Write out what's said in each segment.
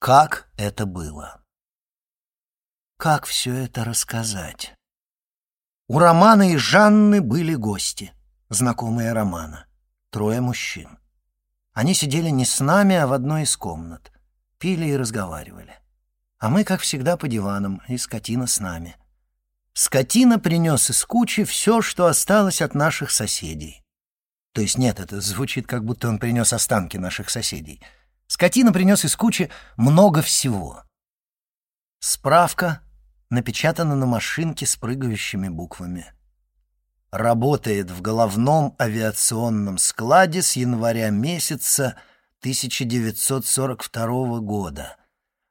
Как это было? Как все это рассказать? У Романа и Жанны были гости, знакомые Романа, трое мужчин. Они сидели не с нами, а в одной из комнат, пили и разговаривали. А мы, как всегда, по диванам, и скотина с нами. Скотина принес из кучи все, что осталось от наших соседей. То есть нет, это звучит, как будто он принес останки наших соседей — Скотина принес из кучи много всего. Справка напечатана на машинке с прыгающими буквами. Работает в головном авиационном складе с января месяца 1942 года.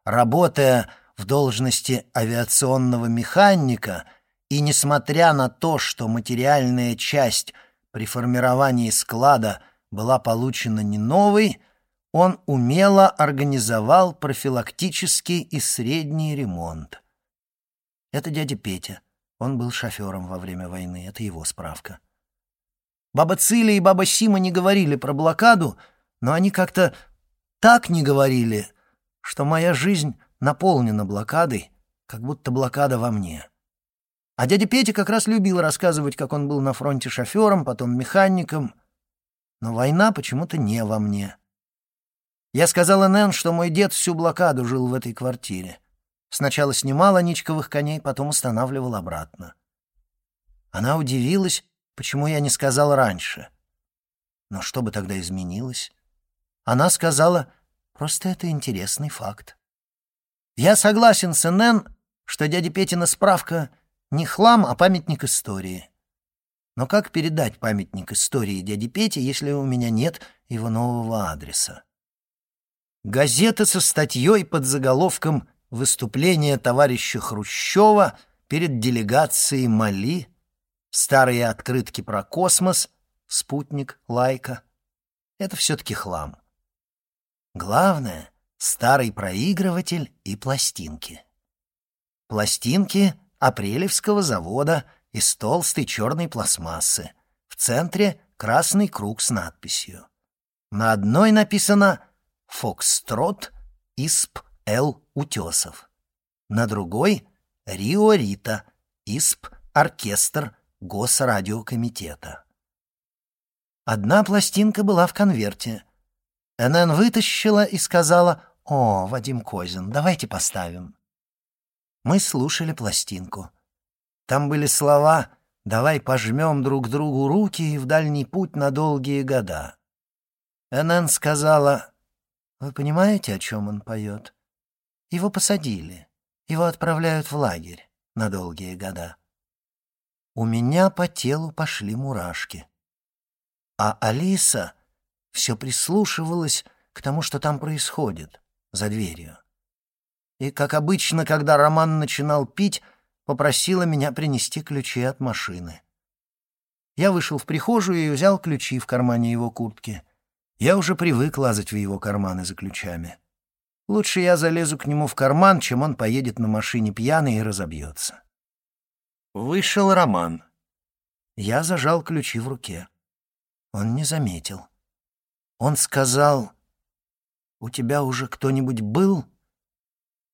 Работая в должности авиационного механика и несмотря на то, что материальная часть при формировании склада была получена не новой, он умело организовал профилактический и средний ремонт. Это дядя Петя. Он был шофером во время войны. Это его справка. Баба Циля и баба Сима не говорили про блокаду, но они как-то так не говорили, что моя жизнь наполнена блокадой, как будто блокада во мне. А дядя Петя как раз любил рассказывать, как он был на фронте шофером, потом механиком. Но война почему-то не во мне. Я сказала Нэн, что мой дед всю блокаду жил в этой квартире. Сначала снимал аничковых коней, потом устанавливал обратно. Она удивилась, почему я не сказал раньше. Но что бы тогда изменилось? Она сказала, просто это интересный факт. Я согласен с Нэн, что дядя Петина справка не хлам, а памятник истории. Но как передать памятник истории дяде Пете, если у меня нет его нового адреса? Газета со статьей под заголовком «Выступление товарища Хрущева перед делегацией Мали», старые открытки про космос, спутник, лайка. Это все-таки хлам. Главное — старый проигрыватель и пластинки. Пластинки апрелевского завода из толстой черной пластмассы. В центре красный круг с надписью. На одной написано Фокстрот Исп Л. Утесов. На другой — Рио Рита Исп Оркестр Госрадиокомитета. Одна пластинка была в конверте. НН вытащила и сказала «О, Вадим Козин, давайте поставим». Мы слушали пластинку. Там были слова «Давай пожмем друг другу руки в дальний путь на долгие года». НН сказала вы понимаете, о чем он поет? Его посадили. Его отправляют в лагерь на долгие года. У меня по телу пошли мурашки. А Алиса все прислушивалась к тому, что там происходит за дверью. И, как обычно, когда Роман начинал пить, попросила меня принести ключи от машины. Я вышел в прихожую и взял ключи в кармане его куртки — я уже привык лазать в его карманы за ключами. Лучше я залезу к нему в карман, чем он поедет на машине пьяный и разобьется. Вышел Роман. Я зажал ключи в руке. Он не заметил. Он сказал, «У тебя уже кто-нибудь был?»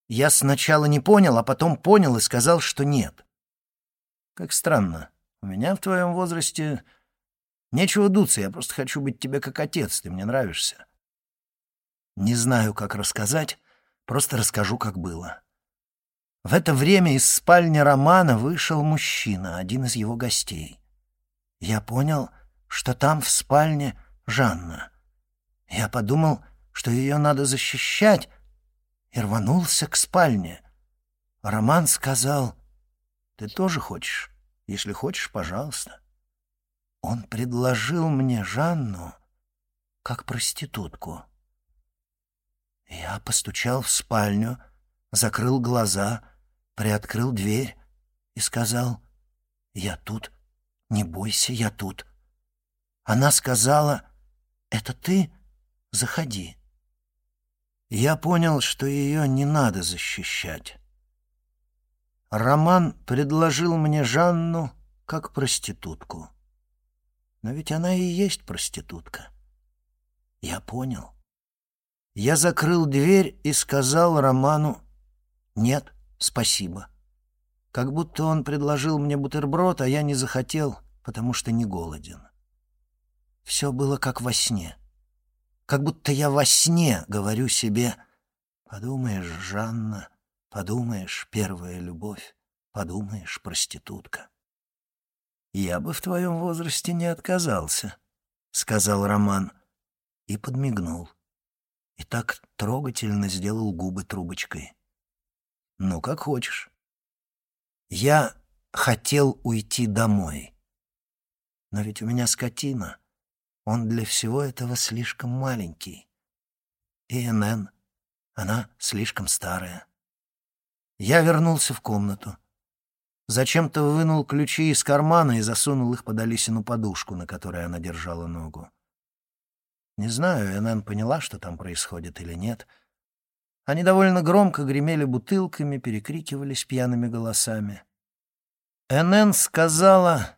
Я сначала не понял, а потом понял и сказал, что нет. Как странно. У меня в твоем возрасте Нечего дуться, я просто хочу быть тебе как отец, ты мне нравишься. Не знаю, как рассказать, просто расскажу, как было. В это время из спальни Романа вышел мужчина, один из его гостей. Я понял, что там в спальне Жанна. Я подумал, что ее надо защищать, и рванулся к спальне. Роман сказал, «Ты тоже хочешь? Если хочешь, пожалуйста». Он предложил мне Жанну как проститутку. Я постучал в спальню, закрыл глаза, приоткрыл дверь и сказал, «Я тут, не бойся, я тут». Она сказала, «Это ты? Заходи». Я понял, что ее не надо защищать. Роман предложил мне Жанну как проститутку. Но ведь она и есть проститутка. Я понял. Я закрыл дверь и сказал Роману «Нет, спасибо». Как будто он предложил мне бутерброд, а я не захотел, потому что не голоден. Все было как во сне. Как будто я во сне говорю себе «Подумаешь, Жанна, подумаешь, первая любовь, подумаешь, проститутка». «Я бы в твоем возрасте не отказался», — сказал Роман и подмигнул. И так трогательно сделал губы трубочкой. «Ну, как хочешь». Я хотел уйти домой. Но ведь у меня скотина. Он для всего этого слишком маленький. И НН, она слишком старая. Я вернулся в комнату. Зачем-то вынул ключи из кармана и засунул их под Алисину подушку, на которой она держала ногу. Не знаю, НН поняла, что там происходит или нет. Они довольно громко гремели бутылками, перекрикивались пьяными голосами. НН сказала,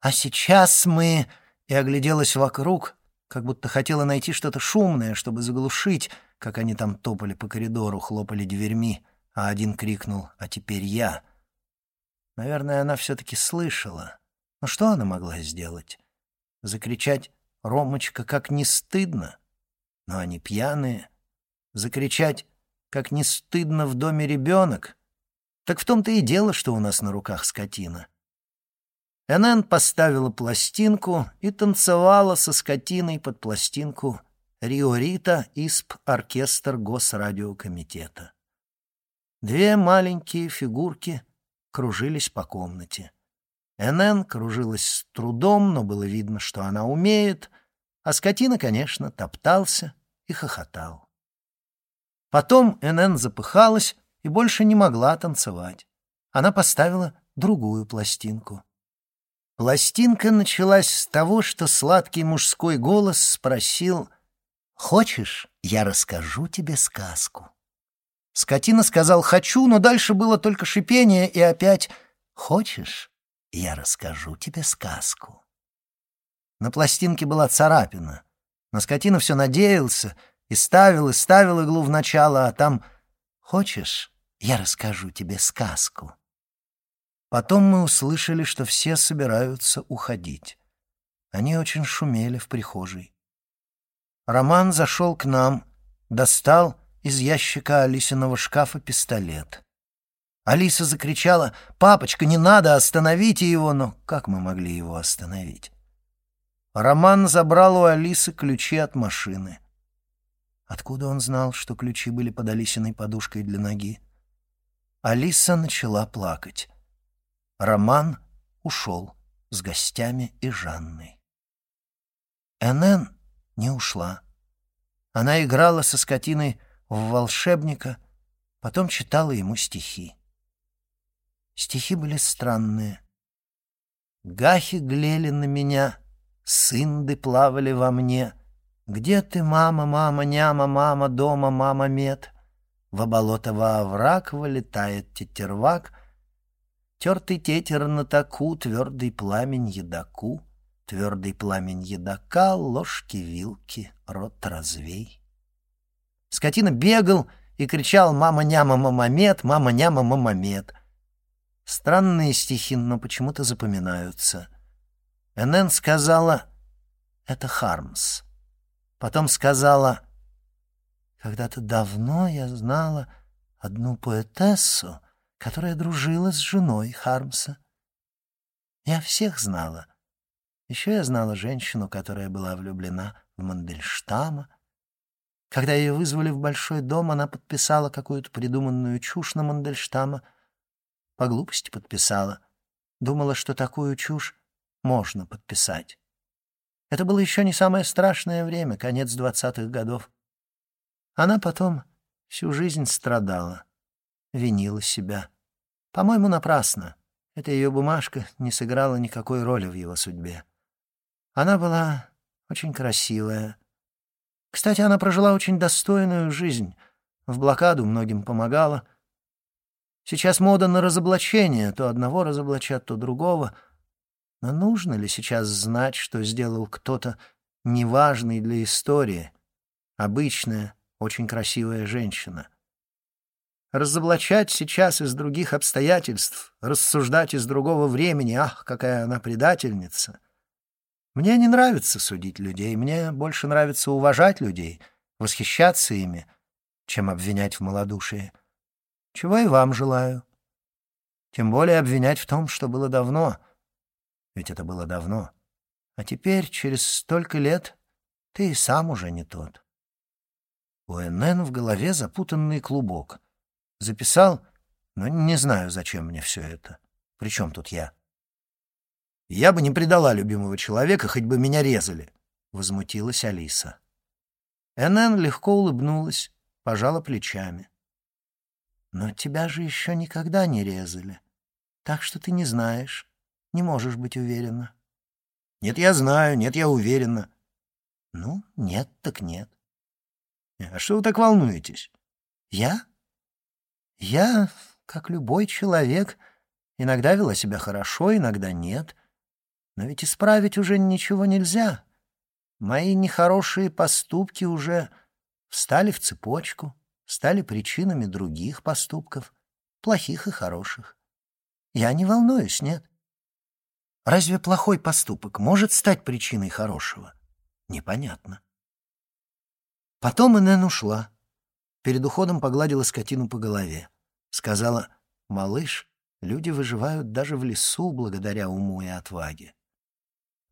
«А сейчас мы...» и огляделась вокруг, как будто хотела найти что-то шумное, чтобы заглушить, как они там топали по коридору, хлопали дверьми, а один крикнул «А теперь я!». Наверное, она все-таки слышала. Но что она могла сделать? Закричать «Ромочка, как не стыдно!» Но они пьяные. Закричать «Как не стыдно в доме ребенок!» Так в том-то и дело, что у нас на руках скотина. НН поставила пластинку и танцевала со скотиной под пластинку «Риорита» ИСП оркестр Госрадиокомитета. Две маленькие фигурки кружились по комнате. НН кружилась с трудом, но было видно, что она умеет, а скотина, конечно, топтался и хохотал. Потом НН запыхалась и больше не могла танцевать. Она поставила другую пластинку. Пластинка началась с того, что сладкий мужской голос спросил «Хочешь, я расскажу тебе сказку?» Скотина сказал «Хочу», но дальше было только шипение и опять «Хочешь, я расскажу тебе сказку?» На пластинке была царапина, но скотина все надеялся и ставил, и ставил иглу в начало, а там «Хочешь, я расскажу тебе сказку?» Потом мы услышали, что все собираются уходить. Они очень шумели в прихожей. Роман зашел к нам, достал из ящика Алисиного шкафа пистолет. Алиса закричала «Папочка, не надо, остановите его!» Но как мы могли его остановить? Роман забрал у Алисы ключи от машины. Откуда он знал, что ключи были под Алисиной подушкой для ноги? Алиса начала плакать. Роман ушел с гостями и Жанной. НН не ушла. Она играла со скотиной в волшебника, потом читала ему стихи. Стихи были странные. Гахи глели на меня, сынды плавали во мне. Где ты, мама, мама, няма, мама, дома, мама, мед? В болото во овраг вылетает тетервак — Тертый тетер на таку, твердый пламень едаку, Твердый пламень едака, ложки-вилки, рот развей. Скотина бегал и кричал «Мама-няма, мамамед, мама-няма, мамамед». Странные стихи, но почему-то запоминаются. Энн сказала «Это Хармс». Потом сказала «Когда-то давно я знала одну поэтессу, которая дружила с женой Хармса. Я всех знала. Еще я знала женщину, которая была влюблена в Мандельштама. Когда ее вызвали в большой дом, она подписала какую-то придуманную чушь на Мандельштама. По глупости подписала. Думала, что такую чушь можно подписать. Это было еще не самое страшное время, конец двадцатых годов. Она потом всю жизнь страдала винила себя. По-моему, напрасно. Эта ее бумажка не сыграла никакой роли в его судьбе. Она была очень красивая. Кстати, она прожила очень достойную жизнь. В блокаду многим помогала. Сейчас мода на разоблачение. То одного разоблачат, то другого. Но нужно ли сейчас знать, что сделал кто-то неважный для истории? Обычное, очень красивая женщина. Разоблачать сейчас из других обстоятельств, рассуждать из другого времени, ах, какая она предательница. Мне не нравится судить людей, мне больше нравится уважать людей, восхищаться ими, чем обвинять в малодушии. Чего и вам желаю. Тем более обвинять в том, что было давно. Ведь это было давно. А теперь, через столько лет, ты и сам уже не тот. У НН в голове запутанный клубок — Записал, но не знаю, зачем мне все это. При чем тут я? Я бы не предала любимого человека, хоть бы меня резали, — возмутилась Алиса. НН легко улыбнулась, пожала плечами. Но тебя же еще никогда не резали, так что ты не знаешь, не можешь быть уверена. Нет, я знаю, нет, я уверена. Ну, нет так нет. А что вы так волнуетесь? Я? Я, как любой человек, иногда вела себя хорошо, иногда нет. Но ведь исправить уже ничего нельзя. Мои нехорошие поступки уже встали в цепочку, стали причинами других поступков, плохих и хороших. Я не волнуюсь, нет. Разве плохой поступок может стать причиной хорошего? Непонятно. Потом Инен ушла. Перед уходом погладила скотину по голове. Сказала, «Малыш, люди выживают даже в лесу благодаря уму и отваге».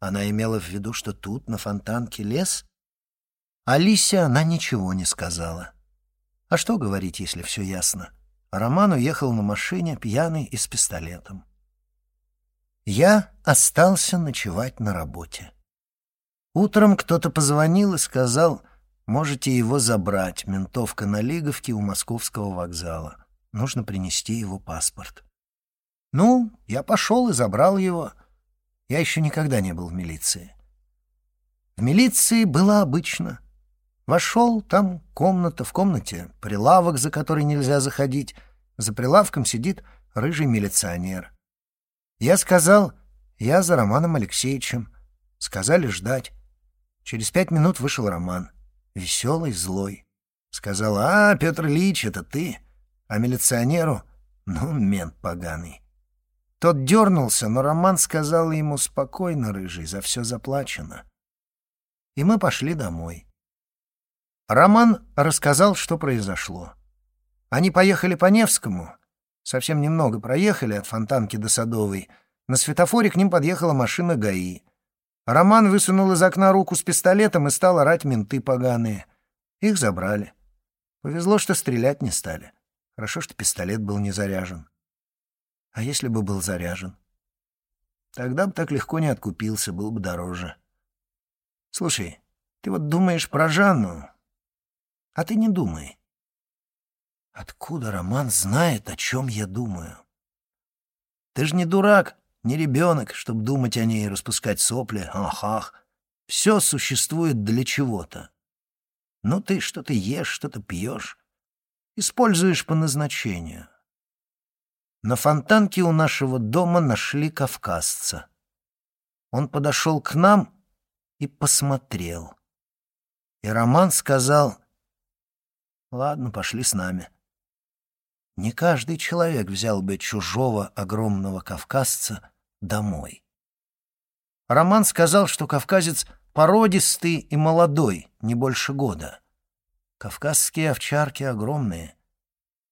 Она имела в виду, что тут, на фонтанке, лес? Алисе она ничего не сказала. А что говорить, если все ясно? Роман уехал на машине, пьяный и с пистолетом. Я остался ночевать на работе. Утром кто-то позвонил и сказал, можете его забрать, ментовка на Лиговке у московского вокзала. Нужно принести его паспорт. Ну, я пошел и забрал его. Я еще никогда не был в милиции. В милиции было обычно. Вошел, там комната, в комнате прилавок, за который нельзя заходить. За прилавком сидит рыжий милиционер. Я сказал, я за Романом Алексеевичем. Сказали ждать. Через пять минут вышел Роман. Веселый, злой. Сказал, а, Петр Ильич, это ты? А милиционеру, ну, мент поганый. Тот дернулся, но Роман сказал ему спокойно, рыжий, за все заплачено. И мы пошли домой. Роман рассказал, что произошло. Они поехали по Невскому, совсем немного проехали от Фонтанки до Садовой. На светофоре к ним подъехала машина ГАИ. Роман высунул из окна руку с пистолетом и стал орать менты поганые. Их забрали. Повезло, что стрелять не стали. Хорошо, что пистолет был не заряжен. А если бы был заряжен? Тогда бы так легко не откупился, был бы дороже. Слушай, ты вот думаешь про Жанну, а ты не думай. Откуда Роман знает, о чем я думаю? Ты же не дурак, не ребенок, чтобы думать о ней и распускать сопли. Ах-ах. Все существует для чего-то. Ну ты что-то ешь, что-то пьешь используешь по назначению. На фонтанке у нашего дома нашли кавказца. Он подошел к нам и посмотрел. И Роман сказал, «Ладно, пошли с нами». Не каждый человек взял бы чужого огромного кавказца домой. Роман сказал, что кавказец породистый и молодой, не больше года. Кавказские овчарки огромные.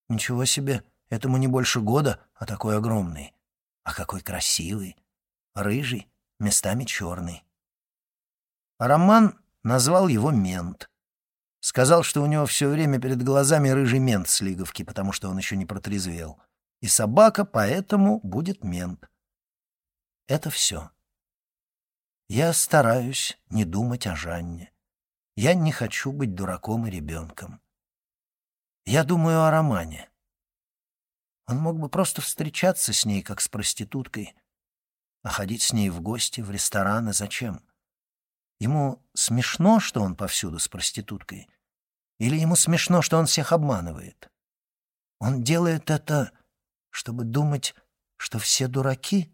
Ничего себе, этому не больше года, а такой огромный. А какой красивый. Рыжий, местами черный. Роман назвал его мент. Сказал, что у него все время перед глазами рыжий мент с лиговки, потому что он еще не протрезвел. И собака поэтому будет мент. Это все. Я стараюсь не думать о Жанне. Я не хочу быть дураком и ребенком. Я думаю о романе. Он мог бы просто встречаться с ней, как с проституткой, а ходить с ней в гости, в рестораны зачем? Ему смешно, что он повсюду с проституткой? Или ему смешно, что он всех обманывает? Он делает это, чтобы думать, что все дураки —